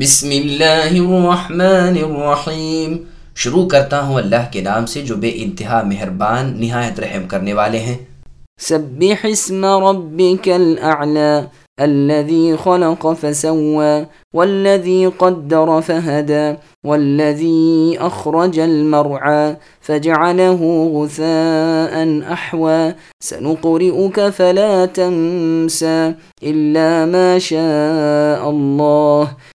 بسم اللہ الرحمن الرحیم شروع کرتا ہوں اللہ کے نام سے جو بے انتہا مہربان نہایت رحم کرنے والے ہیں۔ سبح اسم ربك الأعلى الذي خلق فسوى والذي قدر فهدى والذي أخرج المرعى فجعله غثاء أحوى سنقرئك فلا تنسى إلا ما شاء الله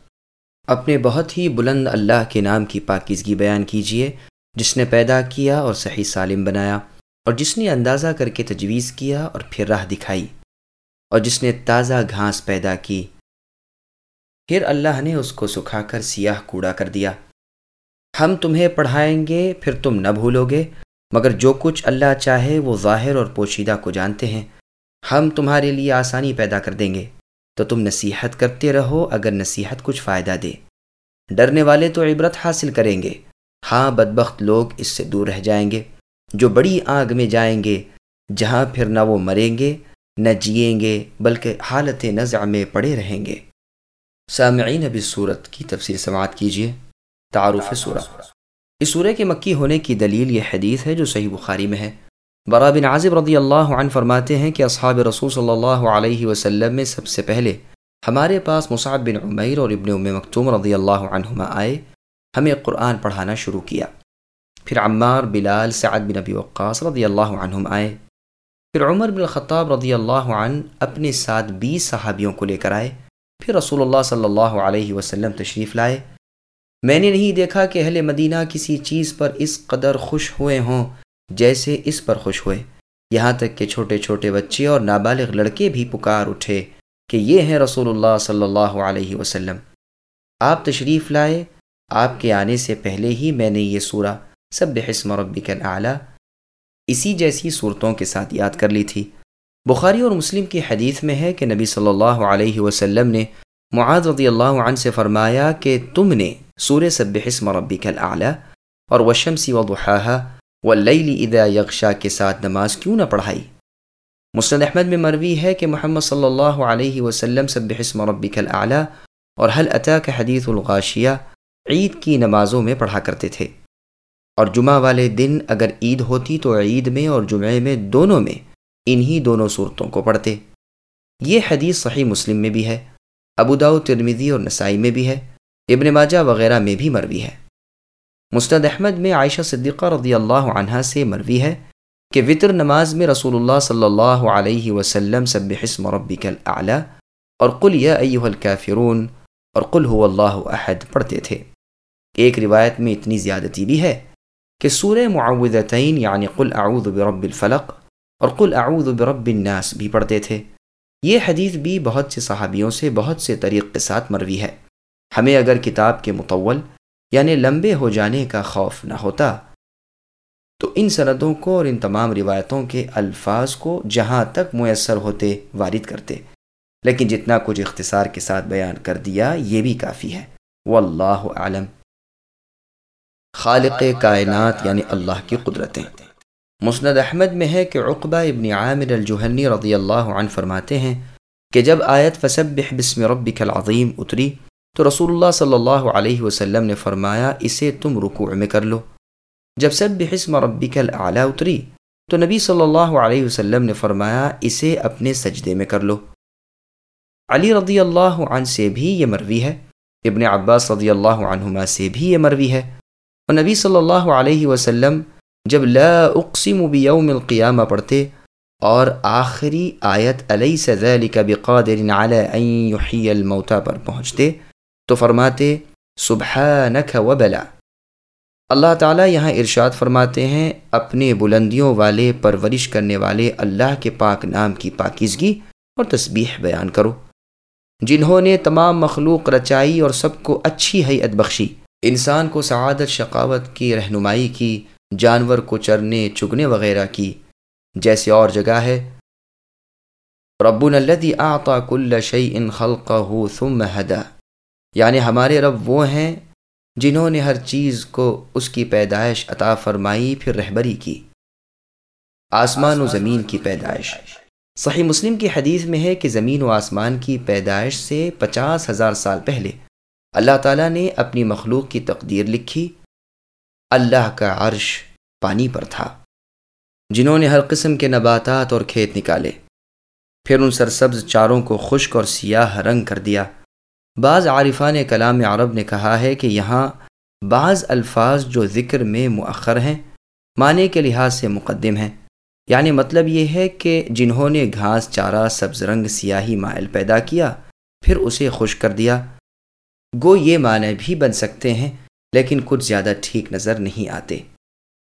اپنے بہت ہی بلند اللہ کے نام کی پاکیزگی بیان کیجیے جس نے پیدا کیا اور صحیح سالم بنایا، اور جس نے اندازہ کر کے تجویز کیا اور پھر راہ دکھائی، اور جس نے تازہ گھاس پیدا کی۔ پھر اللہ نے اس کو سکھا کر سیاہ کوڑا کر دیا۔ ہم تمہیں پڑھائیں گے، پھر تم نہ بھولو گے، مگر جو کچھ اللہ چاہے وہ ظاہر اور پوشیدہ کو جانتے ہیں۔ ہم تمہارے لیے آسانی پیدا کر دیں گے۔ تو تم نصیحت کرتے رہو اگر نصیحت کچھ فائدہ دے۔ ڈرنے والے تو عبرت حاصل کریں گے۔ ہاں بدبخت لوگ اس سے دور رہ جائیں گے۔ جو بڑی آگ میں جائیں گے، جہاں پھر نہ وہ مریں گے، نہ جئیں گے، بلکہ حالت نزع میں پڑے رہیں گے۔ سامعین اب اس صورت کی تفصیل سماعت کیجیے۔ تعارف سورہ۔ اس سورہ کے مکی ہونے کی دلیل یہ حدیث ہے جو صحیح بخاری میں ہے۔ برا بن عازب رضی اللہ عنہ فرماتے ہیں کہ اصحاب رسول صلی اللہ علیہ وسلم میں سب سے پہلے ہمارے پاس مصعب بن عمیر اور ابن ام مکتوم رضی اللہ عنہما آئے، ہمیں قرآن پڑھانا شروع کیا۔ پھر عمار، بلال، سعد بن ابی وقاص رضی اللہ عنہم آئے۔ پھر عمر بن الخطاب رضی اللہ عنہ اپنے ساتھ بیس صحابیوں کو لے کر آئے۔ پھر رسول اللہ صلی اللہ علیہ وسلم تشریف لائے۔ میں نے نہیں دیکھا کہ اہل مدینہ کسی چیز پر اس قدر خوش ہوئے ہوں۔ جیسے اس پر خوش ہوئے۔ یہاں تک کہ چھوٹے چھوٹے بچے اور نابالغ لڑکے بھی پکار اٹھے کہ یہ ہیں رسول اللہ صلی اللہ علیہ وسلم۔ آپ تشریف لائے۔ آپ کے آنے سے پہلے ہی میں نے یہ سورہ سب حسم ربک اعلیٰ اسی جیسی صورتوں کے ساتھ یاد کر لی تھی۔ بخاری اور مسلم کی حدیث میں ہے کہ نبی صلی اللہ علیہ وسلم نے معاذ رضی اللہ عنہ سے فرمایا کہ تم نے سور سب حسم ربک اعلیٰ اور وشمسی و و لئی ادا یکشا کے ساتھ نماز کیوں نہ پڑھائی۔ مسند احمد میں مروی ہے کہ محمد صلی اللہ علیہ وسلم سب حسم ربک اعلیٰ اور حل عطا کے حدیث الغاشیہ عید کی نمازوں میں پڑھا کرتے تھے۔ اور جمعہ والے دن اگر عید ہوتی تو عید میں اور جمعے میں دونوں میں انہی دونوں صورتوں کو پڑھتے۔ یہ حدیث صحیح مسلم میں بھی ہے ابوداؤ ترمیدی اور نسائی میں بھی ہے، ابن ماجہ وغیرہ میں بھی مروی ہے۔ مستد احمد میں عائشہ صدیقہ رضی اللہ عنہ سے مروی ہے کہ وطر نماز میں رسول اللہ صلی اللہ علیہ وسلم سب حسم ربک الاعلی اور قل یا ایوہ الکافرون اور قل هو اللہ احد پڑھتے تھے۔ ایک روایت میں اتنی زیادتی بھی ہے کہ سورہ معوذتین یعنی قل اعوذ برب الفلق اور قل اعوذ برب الناس بھی پڑھتے تھے۔ یہ حدیث بھی بہت سے صحابیوں سے بہت سے طریق کے ساتھ مروی ہے۔ ہمیں اگر کتاب کے متول یعنی لمبے ہو جانے کا خوف نہ ہوتا۔ تو ان سندوں کو اور ان تمام روایتوں کے الفاظ کو جہاں تک میسر ہوتے، وارد کرتے۔ لیکن جتنا کچھ اختصار کے ساتھ بیان کر دیا، یہ بھی کافی ہے۔ واللہ عالم خالق کائنات یعنی اللہ کی قدرتیں۔ مسند احمد میں ہے کہ عقبہ ابن عامر الجوہنی رضی اللہ عنہ فرماتے ہیں کہ جب آیت فسبح بسم ربک العظیم اتری تو رسول اللہ صلی اللہ علیہ وسلم نے فرمایا، اسے تم رکوع میں کر لو۔ جب سب بسم ربک العلیٰ اتری، تو نبی صلی اللہ علیہ وسلم نے فرمایا، اسے اپنے سجدے میں کر لو۔ علی رضی اللہ عنہ سے بھی یہ مروی ہے۔ ابن عباس رضی اللہ عنہما سے بھی یہ مروی ہے۔ اور نبی صلی اللہ علیہ وسلم جب لا اقسم بیوم القیامہ پڑھتے، اور آخری آیت علیہ ذلك بقادر علی ان یحیی الموتا پر پہنچتے تو فرماتے، سبحانک وبلا اللہ تعالیٰ یہاں ارشاد فرماتے ہیں، اپنے بلندیوں والے، پرورش کرنے والے اللہ کے پاک نام کی پاکیزگی اور تسبیح بیان کرو۔ جنہوں نے تمام مخلوق رچائی اور سب کو اچھی حیت بخشی۔ انسان کو سعادت، شقاوت کی رہنمائی کی، جانور کو چرنے، چگنے وغیرہ کی۔ جیسے اور جگہ ہے۔ رب الدی آتا کل شعی ان خلق ثم ہدا۔ یعنی ہمارے رب وہ ہیں جنہوں نے ہر چیز کو اس کی پیدائش عطا فرمائی، پھر رہبری کی۔ آسمان و زمین کی پیدائش۔ صحیح مسلم کی حدیث میں ہے کہ زمین و آسمان کی پیدائش سے پچاس ہزار سال پہلے اللہ تعالیٰ نے اپنی مخلوق کی تقدیر لکھی۔ اللہ کا عرش پانی پر تھا۔ جنہوں نے ہر قسم کے نباتات اور کھیت نکالے۔ پھر ان سرسبز چاروں کو خشک اور سیاہ رنگ کر دیا۔ بعض عارفان کلام عرب نے کہا ہے کہ یہاں بعض الفاظ جو ذکر میں مؤخر ہیں، معنی کے لحاظ سے مقدم ہیں۔ یعنی مطلب یہ ہے کہ جنہوں نے گھاس، چارہ، سبز رنگ، سیاہی مائل پیدا کیا، پھر اسے خوش کر دیا۔ گو یہ معنی بھی بن سکتے ہیں، لیکن کچھ زیادہ ٹھیک نظر نہیں آتے۔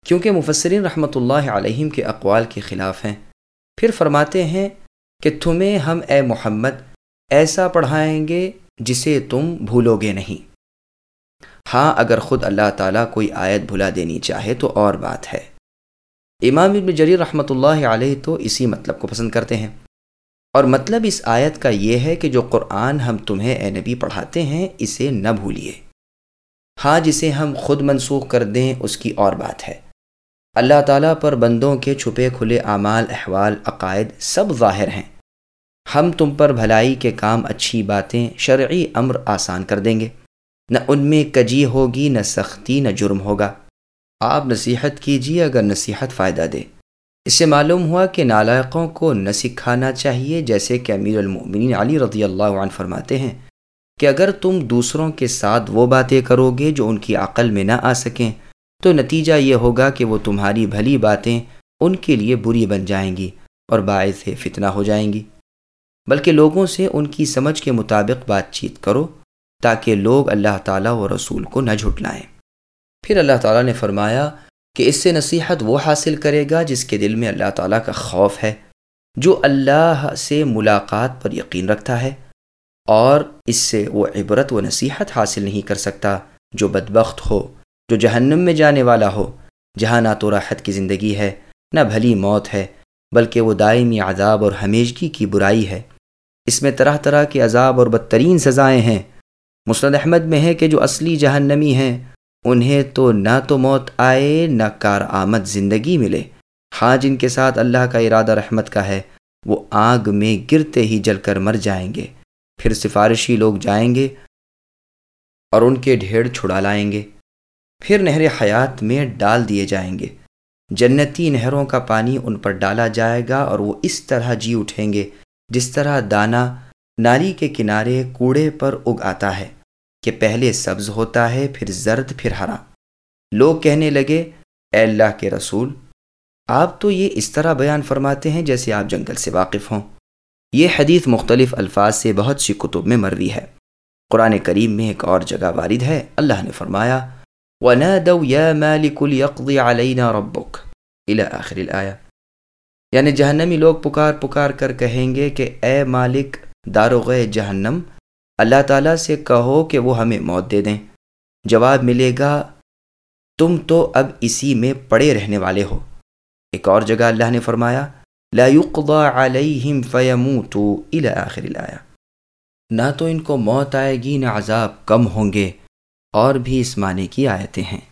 کیونکہ مفسرین رحمۃ اللہ علیہم کے اقوال کے خلاف ہیں۔ پھر فرماتے ہیں کہ تمہیں ہم اے محمد ایسا پڑھائیں گے جسے تم بھولو گے نہیں۔ ہاں اگر خود اللہ تعالیٰ کوئی آیت بھلا دینی چاہے تو اور بات ہے۔ امام ابن جریر رحمۃ اللہ علیہ تو اسی مطلب کو پسند کرتے ہیں۔ اور مطلب اس آیت کا یہ ہے کہ جو قرآن ہم تمہیں اے نبی پڑھاتے ہیں، اسے نہ بھولیے۔ ہاں جسے ہم خود منسوخ کر دیں، اس کی اور بات ہے۔ اللہ تعالیٰ پر بندوں کے چھپے کھلے اعمال، احوال، عقائد سب ظاہر ہیں۔ ہم تم پر بھلائی کے کام اچھی باتیں شرعی امر آسان کر دیں گے۔ نہ ان میں کجی ہوگی، نہ سختی، نہ جرم ہوگا۔ آپ نصیحت کیجیے اگر نصیحت فائدہ دے۔ اس سے معلوم ہوا کہ نالائقوں کو نہ سکھانا چاہیے، جیسے کہ امیر المؤمنین علی رضی اللہ عنہ فرماتے ہیں کہ اگر تم دوسروں کے ساتھ وہ باتیں کرو گے جو ان کی عقل میں نہ آ سکیں، تو نتیجہ یہ ہوگا کہ وہ تمہاری بھلی باتیں ان کے لیے بری بن جائیں گی اور باعث فتنہ ہو جائیں گی۔ بلکہ لوگوں سے ان کی سمجھ کے مطابق بات چیت کرو تاکہ لوگ اللہ تعالیٰ و رسول کو نہ جھٹلائیں۔ پھر اللہ تعالیٰ نے فرمایا کہ اس سے نصیحت وہ حاصل کرے گا جس کے دل میں اللہ تعالیٰ کا خوف ہے، جو اللہ سے ملاقات پر یقین رکھتا ہے، اور اس سے وہ عبرت و نصیحت حاصل نہیں کر سکتا جو بدبخت ہو، جو جہنم میں جانے والا ہو، جہاں نہ تو راحت کی زندگی ہے، نہ بھلی موت ہے، بلکہ وہ دائمی عذاب اور ہمیشگی کی برائی ہے۔ اس میں طرح طرح کے عذاب اور بدترین سزائیں ہیں۔ مسند احمد میں ہے کہ جو اصلی جہنمی ہیں، انہیں تو نہ تو موت آئے، نہ کار آمد زندگی ملے۔ ہاں جن کے ساتھ اللہ کا ارادہ رحمت کا ہے، وہ آگ میں گرتے ہی جل کر مر جائیں گے۔ پھر سفارشی لوگ جائیں گے اور ان کے ڈھیڑ چھڑا لائیں گے۔ پھر نہر حیات میں ڈال دیے جائیں گے۔ جنتی نہروں کا پانی ان پر ڈالا جائے گا اور وہ اس طرح جی اٹھیں گے۔ جس طرح دانہ نالی کے کنارے کوڑے پر اگ آتا ہے کہ پہلے سبز ہوتا ہے، پھر زرد، پھر ہرا۔ لوگ کہنے لگے، اے اللہ کے رسول، آپ تو یہ اس طرح بیان فرماتے ہیں جیسے آپ جنگل سے واقف ہوں۔ یہ حدیث مختلف الفاظ سے بہت سی کتب میں مروی ہے۔ قرآن کریم میں ایک اور جگہ وارد ہے۔ اللہ نے فرمایا وَنَادَوْ يَا مَالِكُ لِيَقْضِ عَلَيْنَا رَبُّكَ۔ الى آخر الآیہ۔ یعنی جہنمی لوگ پکار پکار کر کہیں گے کہ اے مالک داروغ جہنم، اللہ تعالیٰ سے کہو کہ وہ ہمیں موت دے دیں۔ جواب ملے گا، تم تو اب اسی میں پڑے رہنے والے ہو۔ ایک اور جگہ اللہ نے فرمایا، لا يقضى عليهم فيموتوا الى آخر الآیہ۔ نہ تو ان کو موت آئے گی، نہ عذاب کم ہوں گے، اور بھی اس معنی کی آیتیں ہیں۔